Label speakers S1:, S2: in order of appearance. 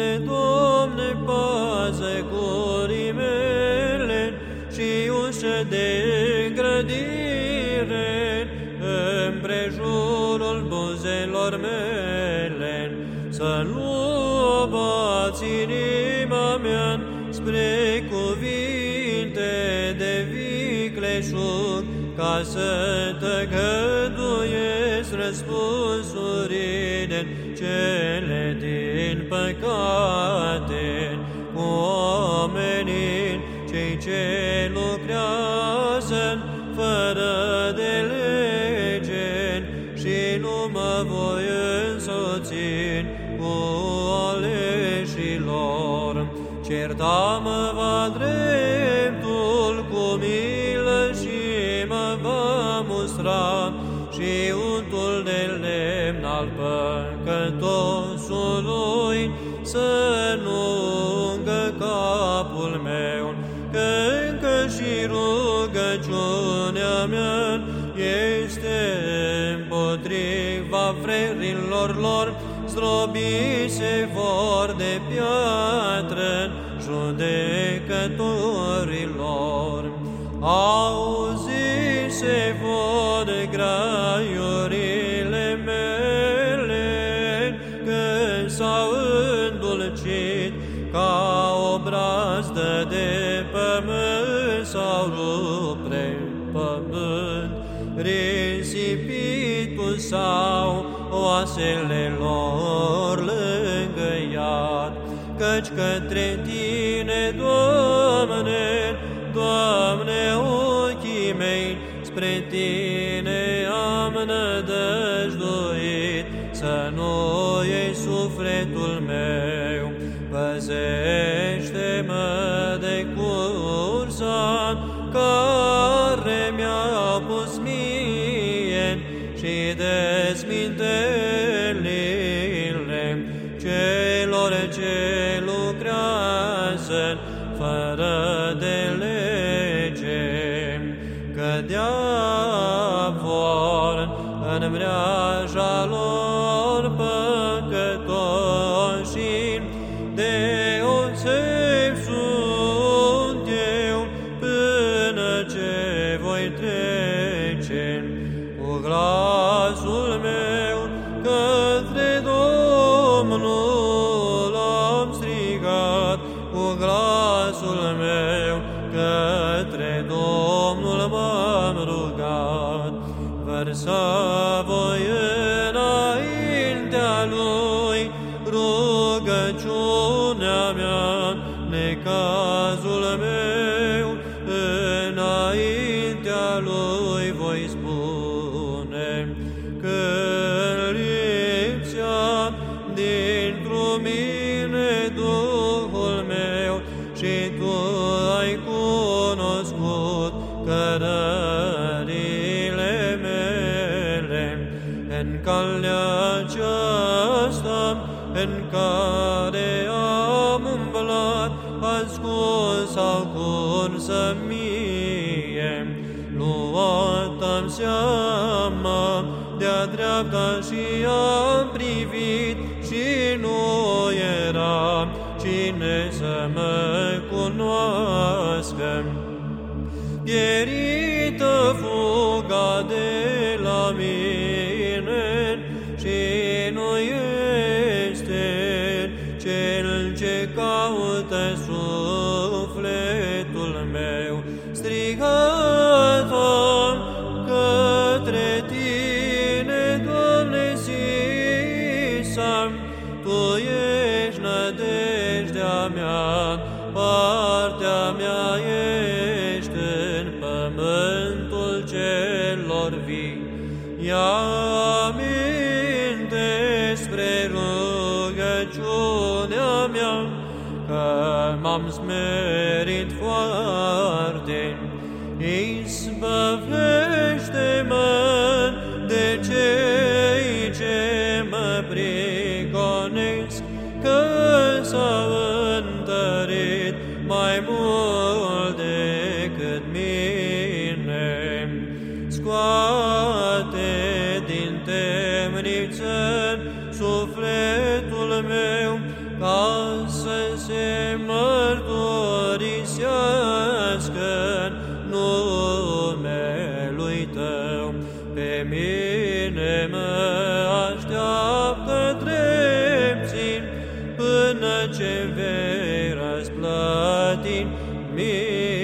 S1: Spune, Doamne, pază gurii mele și ușă de grădire împrejurul buzelor mele, să nu abați inima mea spre cuvinte de vicleșug, ca să tăgăduiesc răspunsurile cele din păcate cu oamenii cei ce lucrează fără de lege și nu mă voi însoți cu aleșilor. Certa-mă va dreptul cu milă și mă va mustra și untul de lemn al păcătosului să nu ungă capul meu, că încă și rugăciunea mea este împotriva frerilor lor, zdrobiți se vor de piatră judecătorilor. Auzi se vor graiurile ca o brazdă de pământ sau rupre pământ, risipitul sau oasele lor lângă iad, căci către Tine, Doamne, Doamne, ochii mei, spre Tine am nădăjduit, să nu iei sufletul meu, păzește-mă de cursa care mi-a pus mie și dezmintelile celor ce lucrează fără de lege, cădea vor în mreaja lor vărsa voi înaintea Lui rugăciunea mea, necazul meu, înaintea Lui voi spune, că lipsea dintr-o mine Duhul meu și Tu ai cunoscut cărările în calea aceasta în care am umblat, ascuns sau cursă mie. Luat am seama de-a dreapta și am privit și nu era cine să mă cunoască. Pierită nădejdea mea, partea mea ești în pământul celor vii. Ia aminte spre rugăciunea mea, că m-am smerit foarte. Izbăvește-mă în sufletul meu ca să se mărturisească numelui Tău. Pe mine mă așteaptă drepții până ce vei răsplăti mie.